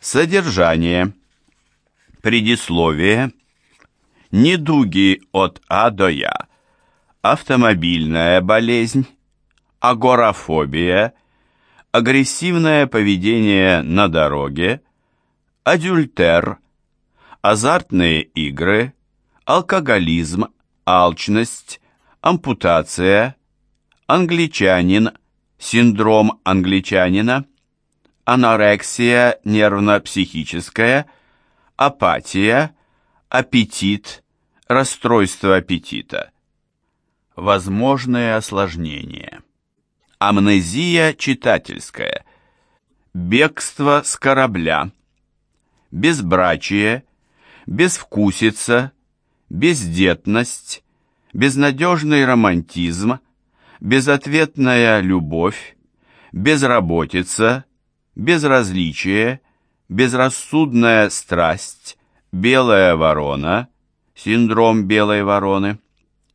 Содержание. Предисловие. Недуги от А до Я. Автомобильная болезнь. Агорафобия. Агрессивное поведение на дороге. Адюльтер. Азартные игры. Алкоголизм. Алчность. Ампутация. Англичанин. Синдром англичанина анорексия нервно-психическая, апатия, аппетит, расстройство аппетита. Возможные осложнения. Амнезия читательская, бегство с корабля, безбрачие, безвкусица, бездетность, безнадежный романтизм, безответная любовь, безработица, безразличие, безрассудная страсть, белая ворона, синдром белой вороны,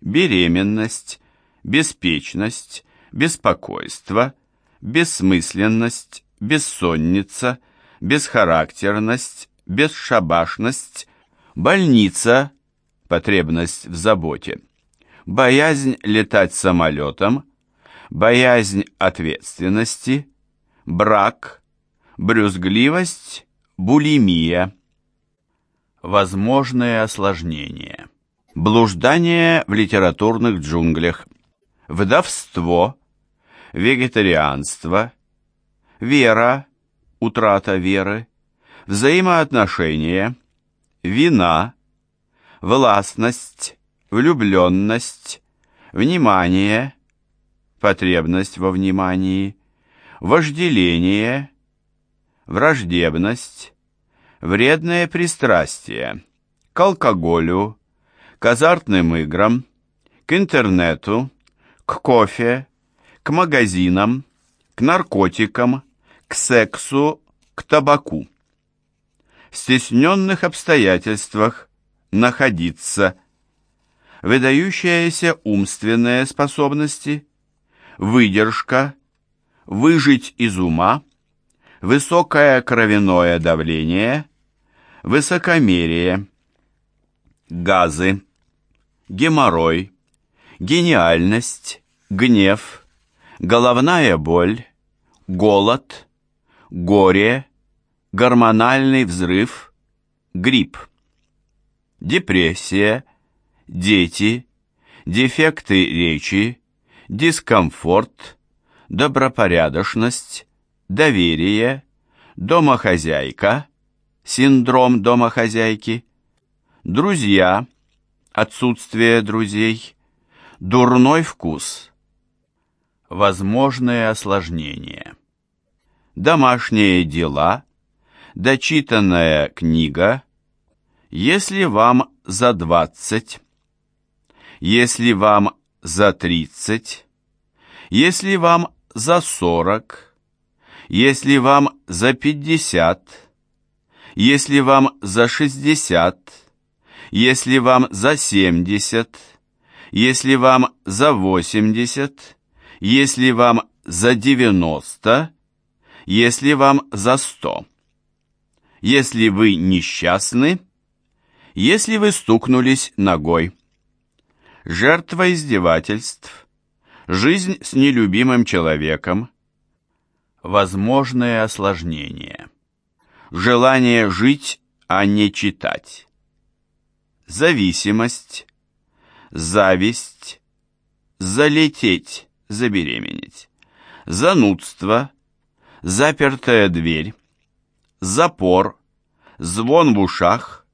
беременность, беспечность, беспокойство, бессмысленность, бессонница, бесхарактерность, бесшабашность, больница, потребность в заботе, боязнь летать самолетом, боязнь ответственности, брак, брюзгливость, булимия. Возможные осложнения. Блуждание в литературных джунглях, вдовство, вегетарианство, вера, утрата веры, взаимоотношения, вина, властность, влюбленность, внимание, потребность во внимании, вожделение, враждебность, вредное пристрастие к алкоголю, к азартным играм, к интернету, к кофе, к магазинам, к наркотикам, к сексу, к табаку. В стесненных обстоятельствах находиться, выдающиеся умственные способности, выдержка, выжить из ума, высокое кровяное давление, высокомерие, газы, геморрой, гениальность, гнев, головная боль, голод, горе, гормональный взрыв, грипп, депрессия, дети, дефекты речи, дискомфорт, добропорядочность, доверие, домохозяйка, синдром домохозяйки, друзья, отсутствие друзей, дурной вкус, возможные осложнения, домашние дела, дочитанная книга, если вам за двадцать, если вам за тридцать, если вам за сорок, если вам за 50, если вам за 60, если вам за 70, если вам за 80, если вам за 90, если вам за 100. Если вы несчастны, если вы стукнулись ногой. Жертва издевательств, жизнь с нелюбимым человеком, Возможные осложнения. Желание жить, а не читать. Зависимость. Зависть. Залететь, забеременеть. Занудство. Запертая дверь. Запор. Звон в ушах.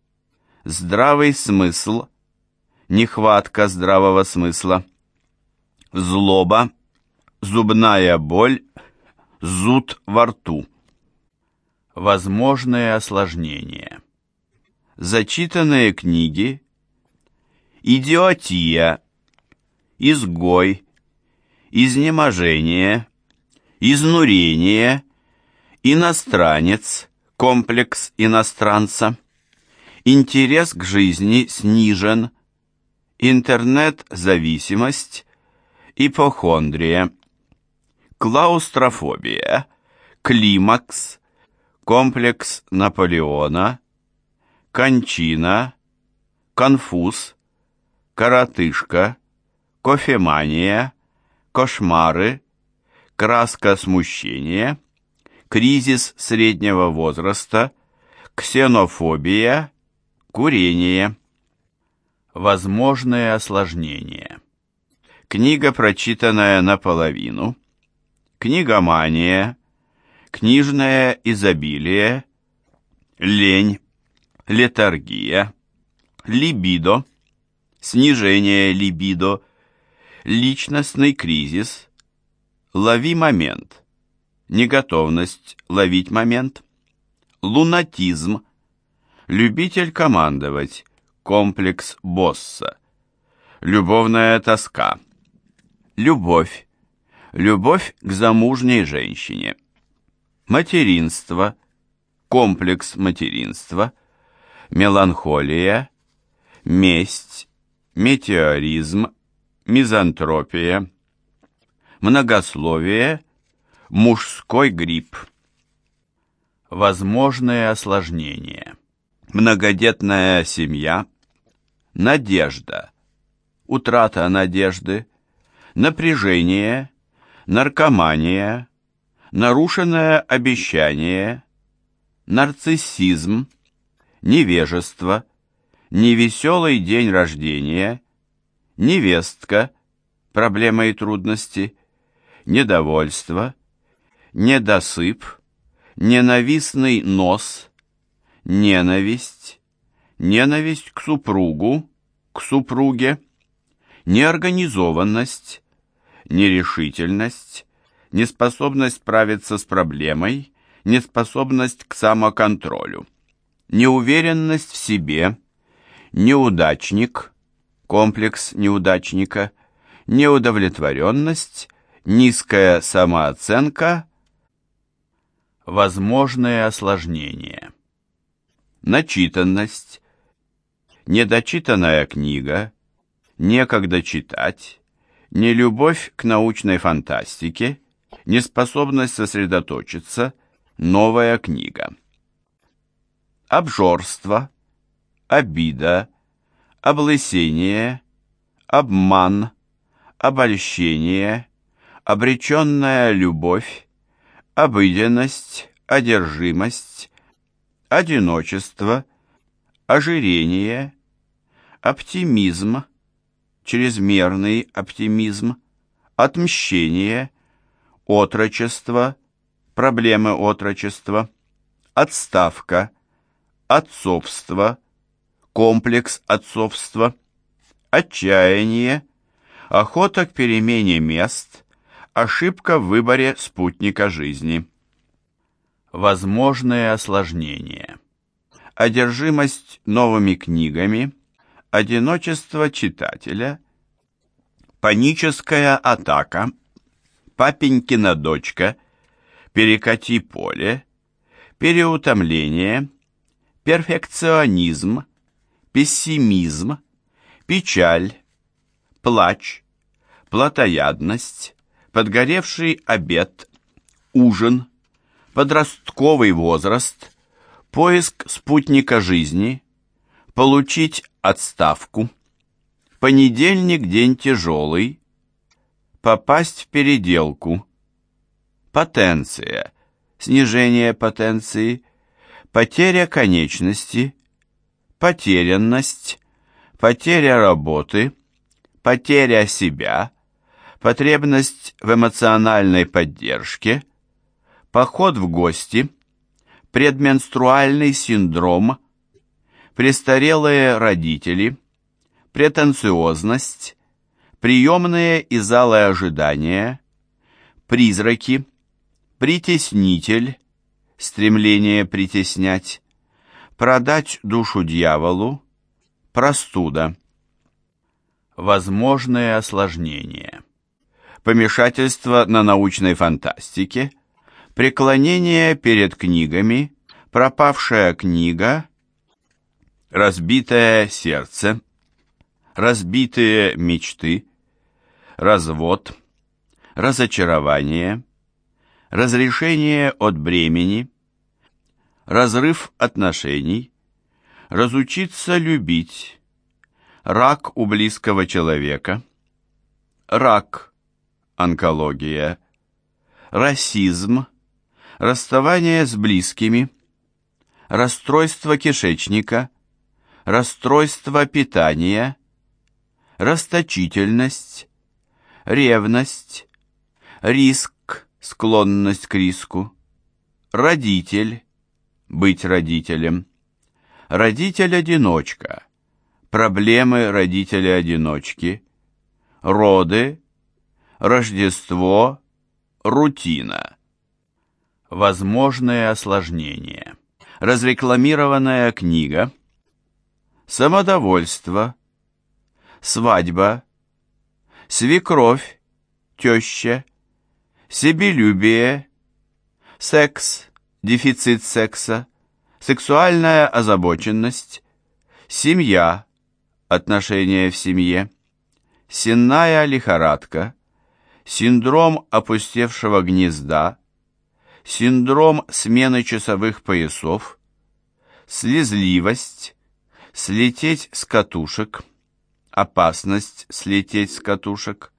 Здравый смысл. Нехватка здравого смысла. Злоба. Зубная боль зуд во рту. Возможные осложнения. Зачитанные книги. Идиотия. Изгой. Изнеможение. Изнурение. Иностранец. Комплекс иностранца. Интерес к жизни снижен. Интернет-зависимость. Ипохондрия клаустрофобия, климакс, комплекс Наполеона, кончина, конфуз, коротышка, кофемания, кошмары, краска смущения, кризис среднего возраста, ксенофобия, курение. Возможные осложнения. Книга, прочитанная наполовину. Книгомания. Книжное изобилие. Лень. Летаргия. Либидо. Снижение либидо. Личностный кризис. Лови момент. Неготовность ловить момент. Лунатизм. Любитель командовать комплекс босса, любовная тоска, любовь, любовь к замужней женщине, материнство, комплекс материнства, меланхолия, месть, метеоризм, мизантропия, многословие, мужской грипп. Возможные осложнения. Многодетная семья – надежда, утрата надежды, напряжение, наркомания, нарушенное обещание, нарциссизм, невежество, невеселый день рождения, невестка, проблемы и трудности, недовольство, недосып, ненавистный нос, ненависть, ненависть к супругу, к супруге, неорганизованность, нерешительность, неспособность справиться с проблемой, неспособность к самоконтролю, неуверенность в себе, неудачник, комплекс неудачника, неудовлетворенность, низкая самооценка, возможные осложнения. Начитанность, недочитанная книга, некогда читать, нелюбовь к научной фантастике, неспособность сосредоточиться, новая книга. Обжорство, обида, облысение, обман, обольщение, обреченная любовь, обыденность, одержимость, одиночество, ожирение, оптимизм, чрезмерный оптимизм, отмщение, отрочество, проблемы отрочества, отставка, отцовство, комплекс отцовства, отчаяние, охота к перемене мест, ошибка в выборе спутника жизни. Возможные осложнения. Одержимость новыми книгами, одиночество читателя, паническая атака, папенькина дочка, перекати поле, переутомление, перфекционизм, пессимизм, печаль, плач, плотоядность, подгоревший обед, ужин, подростковый возраст, поиск спутника жизни, получить отставку, понедельник день тяжелый, попасть в переделку, потенция, снижение потенции, потеря конечности, потерянность, потеря работы, потеря себя, потребность в эмоциональной поддержке, поход в гости, предменструальный синдром, престарелые родители, претенциозность, приемные и залы ожидания, призраки, притеснитель, стремление притеснять, продать душу дьяволу, простуда. Возможные осложнения. Помешательство на научной фантастике, преклонение перед книгами, пропавшая книга, разбитое сердце, разбитые мечты, развод, разочарование, разрешение от бремени, разрыв отношений, разучиться любить, рак у близкого человека, рак, онкология, расизм, расставание с близкими, расстройство кишечника, расстройство питания, расточительность, ревность, риск, склонность к риску, родитель, быть родителем, родитель-одиночка, проблемы родителя-одиночки, роды, Рождество, рутина. Возможные осложнения. Разрекламированная книга. Самодовольство. Свадьба. Свекровь, теща. Себелюбие. Секс, дефицит секса. Сексуальная озабоченность. Семья, отношения в семье. Сенная лихорадка синдром опустевшего гнезда, синдром смены часовых поясов, слезливость, слететь с катушек, опасность слететь с катушек,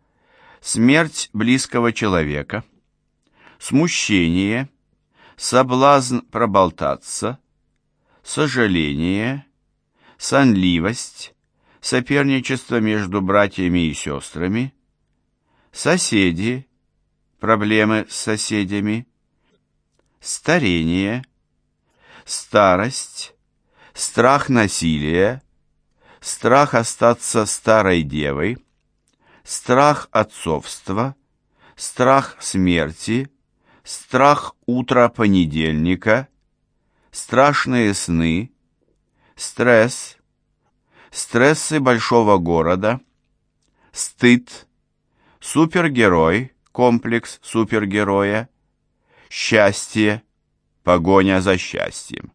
смерть близкого человека, смущение, соблазн проболтаться, сожаление, сонливость, соперничество между братьями и сестрами, соседи, проблемы с соседями, старение, старость, страх насилия, страх остаться старой девой, страх отцовства, страх смерти, страх утра понедельника, страшные сны, стресс, стрессы большого города, стыд, Супергерой, комплекс супергероя, счастье, погоня за счастьем.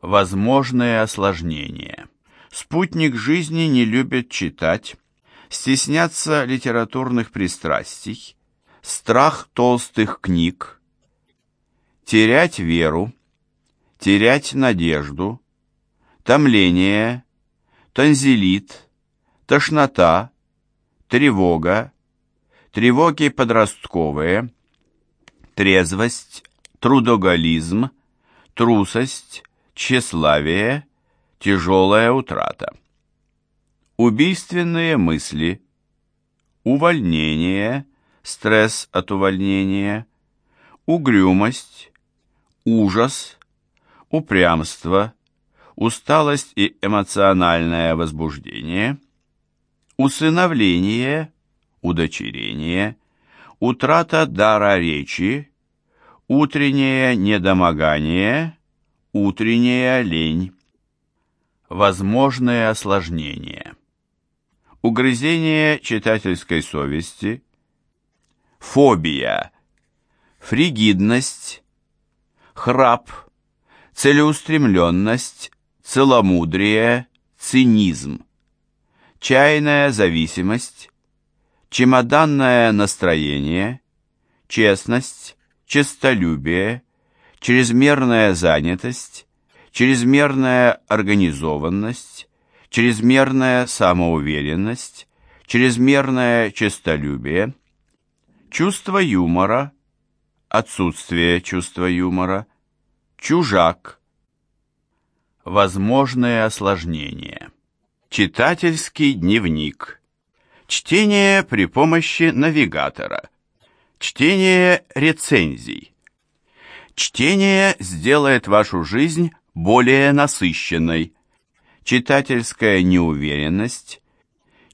Возможные осложнения. Спутник жизни не любит читать, стесняться литературных пристрастий, страх толстых книг, терять веру, терять надежду, томление, танзелит, тошнота, тревога, тревоги подростковые, трезвость, трудоголизм, трусость, тщеславие, тяжелая утрата. Убийственные мысли, увольнение, стресс от увольнения, угрюмость, ужас, упрямство, усталость и эмоциональное возбуждение – усыновление, удочерение, утрата дара речи, утреннее недомогание, утренняя лень, возможные осложнения, угрызение читательской совести, фобия, фригидность, храп, целеустремленность, целомудрие, цинизм чайная зависимость, чемоданное настроение, честность, честолюбие, чрезмерная занятость, чрезмерная организованность, чрезмерная самоуверенность, чрезмерное честолюбие, чувство юмора, отсутствие чувства юмора, чужак, возможные осложнения. Читательский дневник. Чтение при помощи навигатора. Чтение рецензий. Чтение сделает вашу жизнь более насыщенной. Читательская неуверенность.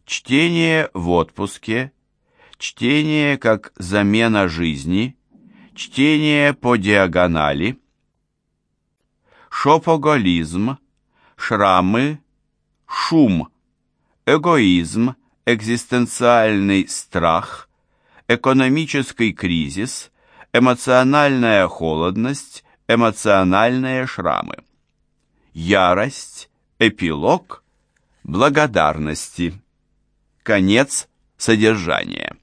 Чтение в отпуске. Чтение как замена жизни. Чтение по диагонали. Шопоголизм. Шрамы шум, эгоизм, экзистенциальный страх, экономический кризис, эмоциональная холодность, эмоциональные шрамы. Ярость, эпилог, благодарности. Конец содержания.